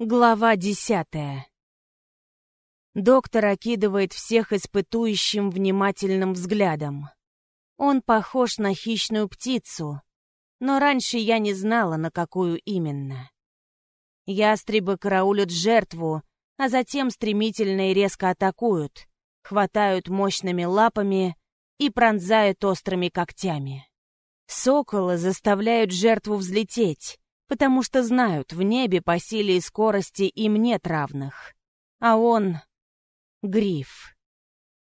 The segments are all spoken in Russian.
Глава десятая. Доктор окидывает всех испытующим внимательным взглядом. Он похож на хищную птицу, но раньше я не знала, на какую именно. Ястребы караулят жертву, а затем стремительно и резко атакуют, хватают мощными лапами и пронзают острыми когтями. Соколы заставляют жертву взлететь, потому что знают, в небе по силе и скорости им нет равных. А он — гриф.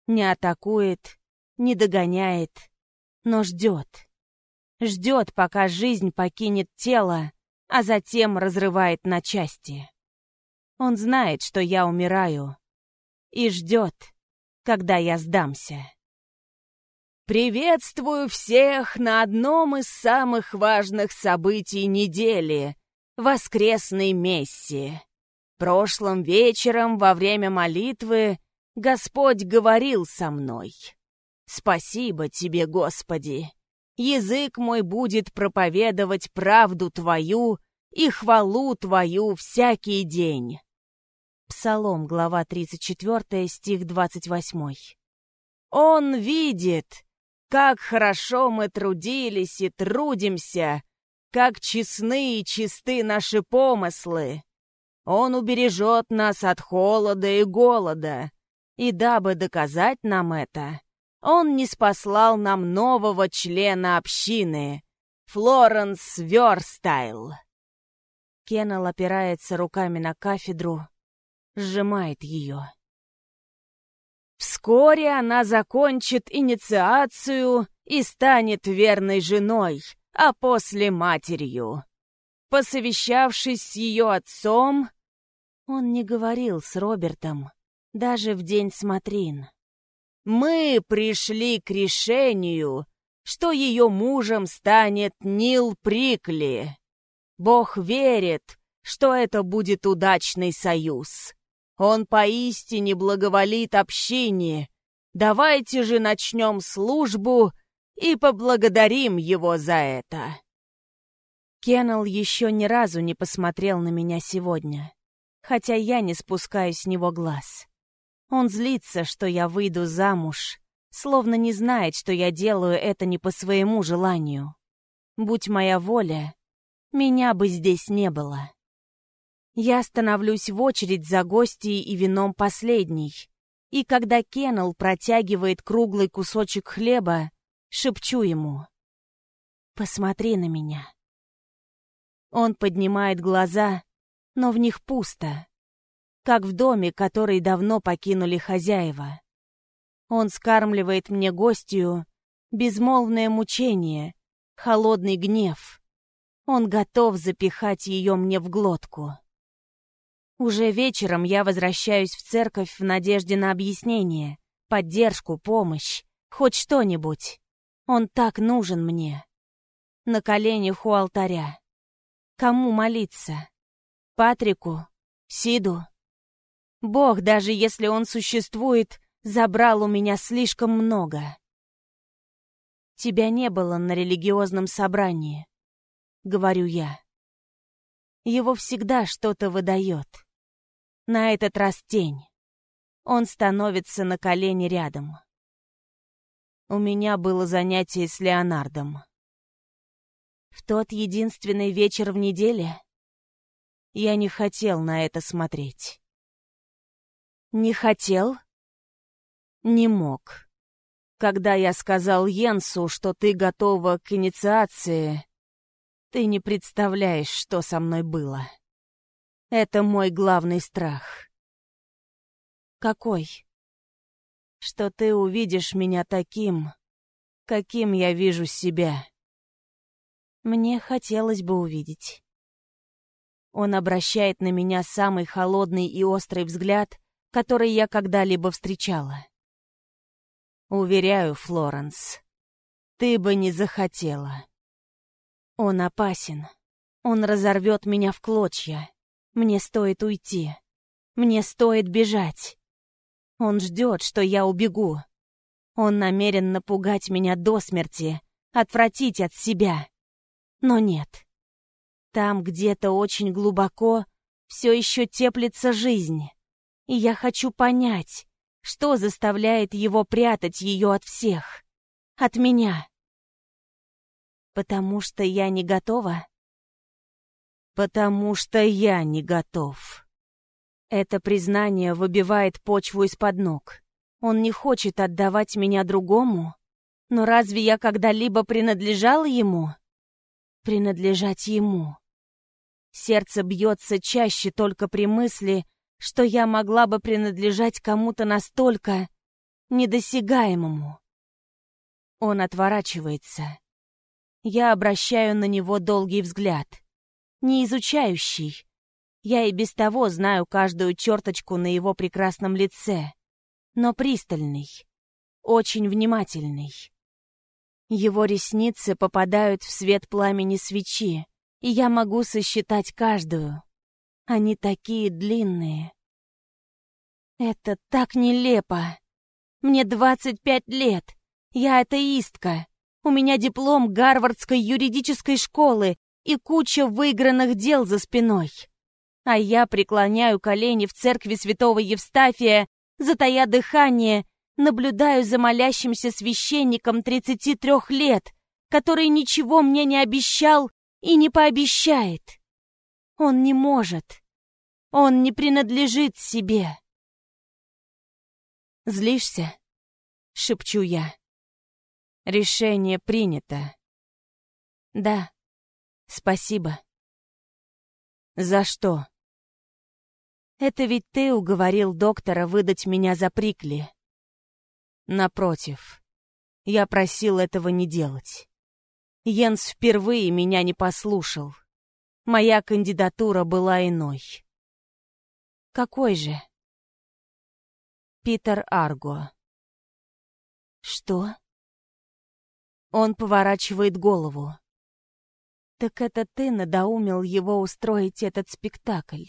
Не атакует, не догоняет, но ждет. Ждет, пока жизнь покинет тело, а затем разрывает на части. Он знает, что я умираю, и ждет, когда я сдамся. Приветствую всех на одном из самых важных событий недели — воскресной мессе. Прошлым вечером во время молитвы Господь говорил со мной. Спасибо тебе, Господи. Язык мой будет проповедовать правду Твою и хвалу Твою всякий день. Псалом, глава 34, стих 28. Он видит, как хорошо мы трудились и трудимся, как честны и чисты наши помыслы. Он убережет нас от холода и голода, и дабы доказать нам это, он ниспослал нам нового члена общины, Флоренс Верстайл. Кеннел опирается руками на кафедру, сжимает ее. Вскоре она закончит инициацию и станет верной женой, а после матерью. Посовещавшись с ее отцом, он не говорил с Робертом, даже в день смотрин. Мы пришли к решению, что ее мужем станет Нил Прикли. Бог верит, что это будет удачный союз. Он поистине благоволит общине. Давайте же начнем службу и поблагодарим его за это. Кеннел еще ни разу не посмотрел на меня сегодня, хотя я не спускаю с него глаз. Он злится, что я выйду замуж, словно не знает, что я делаю это не по своему желанию. Будь моя воля, меня бы здесь не было. Я становлюсь в очередь за гостьей и вином последней. И когда Кеннел протягивает круглый кусочек хлеба, шепчу ему. «Посмотри на меня». Он поднимает глаза, но в них пусто, как в доме, который давно покинули хозяева. Он скармливает мне гостью безмолвное мучение, холодный гнев. Он готов запихать ее мне в глотку. Уже вечером я возвращаюсь в церковь в надежде на объяснение, поддержку, помощь, хоть что-нибудь. Он так нужен мне. На коленях у алтаря. Кому молиться? Патрику? Сиду? Бог, даже если он существует, забрал у меня слишком много. Тебя не было на религиозном собрании, говорю я. Его всегда что-то выдает. На этот раз тень. Он становится на колени рядом. У меня было занятие с Леонардом. В тот единственный вечер в неделе я не хотел на это смотреть. Не хотел? Не мог. Когда я сказал Йенсу, что ты готова к инициации, ты не представляешь, что со мной было. Это мой главный страх. Какой? Что ты увидишь меня таким, каким я вижу себя. Мне хотелось бы увидеть. Он обращает на меня самый холодный и острый взгляд, который я когда-либо встречала. Уверяю, Флоренс, ты бы не захотела. Он опасен. Он разорвет меня в клочья. Мне стоит уйти. Мне стоит бежать. Он ждет, что я убегу. Он намерен напугать меня до смерти, отвратить от себя. Но нет. Там где-то очень глубоко все еще теплится жизнь. И я хочу понять, что заставляет его прятать ее от всех. От меня. Потому что я не готова? Потому что я не готов. Это признание выбивает почву из-под ног. Он не хочет отдавать меня другому? Но разве я когда-либо принадлежала ему? Принадлежать ему. Сердце бьется чаще только при мысли, что я могла бы принадлежать кому-то настолько недосягаемому. Он отворачивается. Я обращаю на него долгий взгляд. Не изучающий. Я и без того знаю каждую черточку на его прекрасном лице. Но пристальный. Очень внимательный. Его ресницы попадают в свет пламени свечи, и я могу сосчитать каждую. Они такие длинные. Это так нелепо. Мне 25 лет. Я атеистка. У меня диплом Гарвардской юридической школы и куча выигранных дел за спиной. А я преклоняю колени в церкви святого Евстафия, затая дыхание, наблюдаю за молящимся священником 33 лет, который ничего мне не обещал и не пообещает. Он не может. Он не принадлежит себе. «Злишься?» — шепчу я. «Решение принято». «Да, спасибо». «За что?» «Это ведь ты уговорил доктора выдать меня за Прикли». «Напротив, я просил этого не делать. Йенс впервые меня не послушал. Моя кандидатура была иной». «Какой же?» Питер Арго. «Что?» Он поворачивает голову. «Так это ты надоумил его устроить этот спектакль?»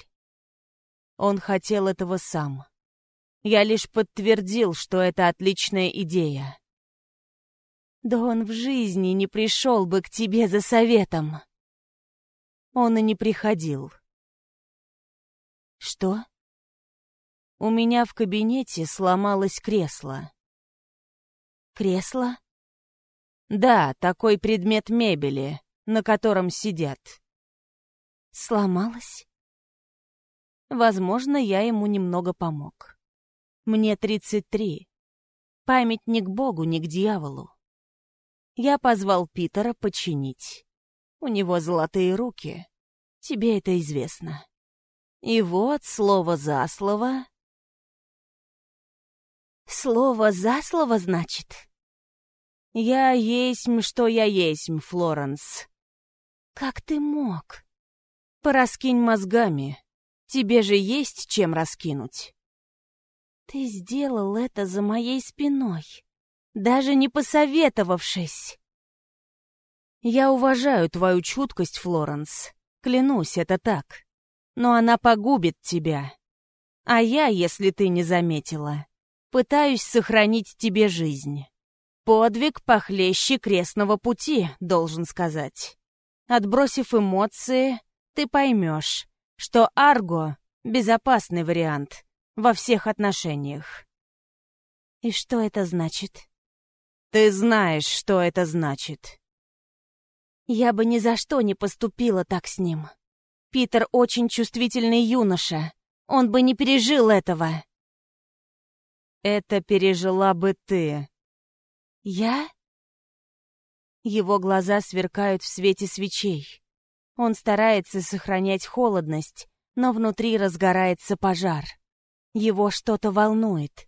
Он хотел этого сам. Я лишь подтвердил, что это отличная идея. Да он в жизни не пришел бы к тебе за советом. Он и не приходил. Что? У меня в кабинете сломалось кресло. Кресло? Да, такой предмет мебели, на котором сидят. Сломалось? Возможно, я ему немного помог. Мне 33. Память ни к Богу, ни к дьяволу. Я позвал Питера починить. У него золотые руки. Тебе это известно. И вот, слово за слово, Слово за слово, значит? Я есмь, что я есмь, Флоренс. Как ты мог? Пораскинь мозгами. Тебе же есть чем раскинуть. Ты сделал это за моей спиной, даже не посоветовавшись. Я уважаю твою чуткость, Флоренс. Клянусь, это так. Но она погубит тебя. А я, если ты не заметила, Пытаюсь сохранить тебе жизнь. Подвиг похлеще крестного пути, должен сказать. Отбросив эмоции, ты поймешь, что Арго — безопасный вариант во всех отношениях. И что это значит? Ты знаешь, что это значит. Я бы ни за что не поступила так с ним. Питер очень чувствительный юноша. Он бы не пережил этого. Это пережила бы ты. Я? Его глаза сверкают в свете свечей. Он старается сохранять холодность, но внутри разгорается пожар. Его что-то волнует.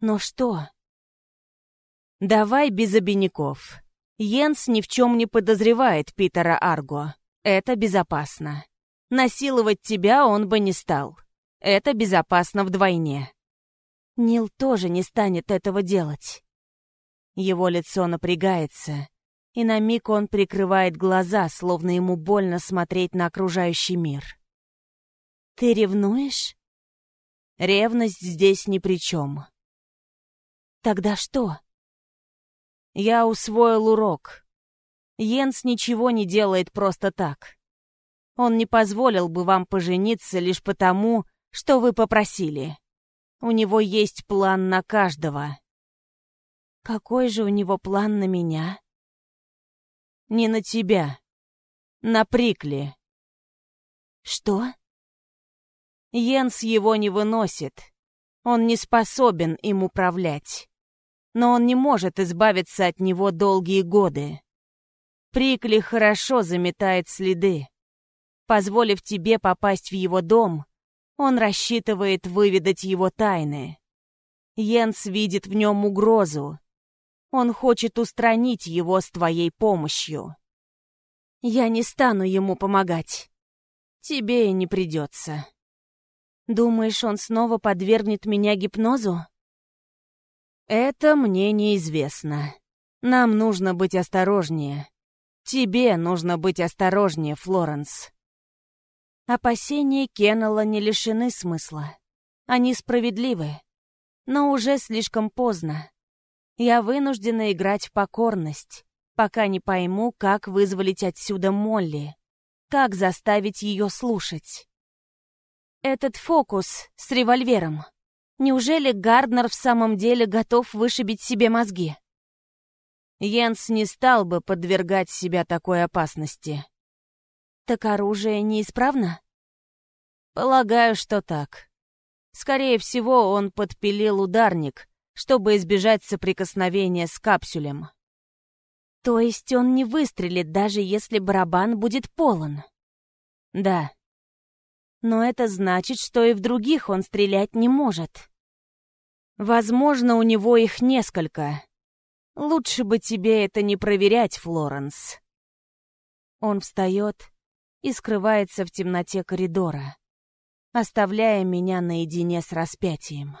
Но что? Давай без обиняков. Йенс ни в чем не подозревает Питера Арго. Это безопасно. Насиловать тебя он бы не стал. Это безопасно вдвойне. Нил тоже не станет этого делать. Его лицо напрягается, и на миг он прикрывает глаза, словно ему больно смотреть на окружающий мир. «Ты ревнуешь?» «Ревность здесь ни при чем». «Тогда что?» «Я усвоил урок. Йенс ничего не делает просто так. Он не позволил бы вам пожениться лишь потому, что вы попросили. У него есть план на каждого. Какой же у него план на меня? Не на тебя. На Прикли. Что? Йенс его не выносит. Он не способен им управлять. Но он не может избавиться от него долгие годы. Прикли хорошо заметает следы. Позволив тебе попасть в его дом, он рассчитывает выведать его тайны. Йенс видит в нем угрозу. Он хочет устранить его с твоей помощью. Я не стану ему помогать. Тебе и не придется. Думаешь, он снова подвергнет меня гипнозу? Это мне неизвестно. Нам нужно быть осторожнее. Тебе нужно быть осторожнее, Флоренс. Опасения Кеннелла не лишены смысла. Они справедливы. Но уже слишком поздно. Я вынуждена играть в покорность, пока не пойму, как вызволить отсюда Молли, как заставить ее слушать. Этот фокус с револьвером. Неужели Гарднер в самом деле готов вышибить себе мозги? Йенс не стал бы подвергать себя такой опасности. Так оружие неисправно? Полагаю, что так. Скорее всего, он подпилил ударник, чтобы избежать соприкосновения с капсулем. То есть он не выстрелит, даже если барабан будет полон? Да. Но это значит, что и в других он стрелять не может. Возможно, у него их несколько. Лучше бы тебе это не проверять, Флоренс. Он встает, и скрывается в темноте коридора, оставляя меня наедине с распятием.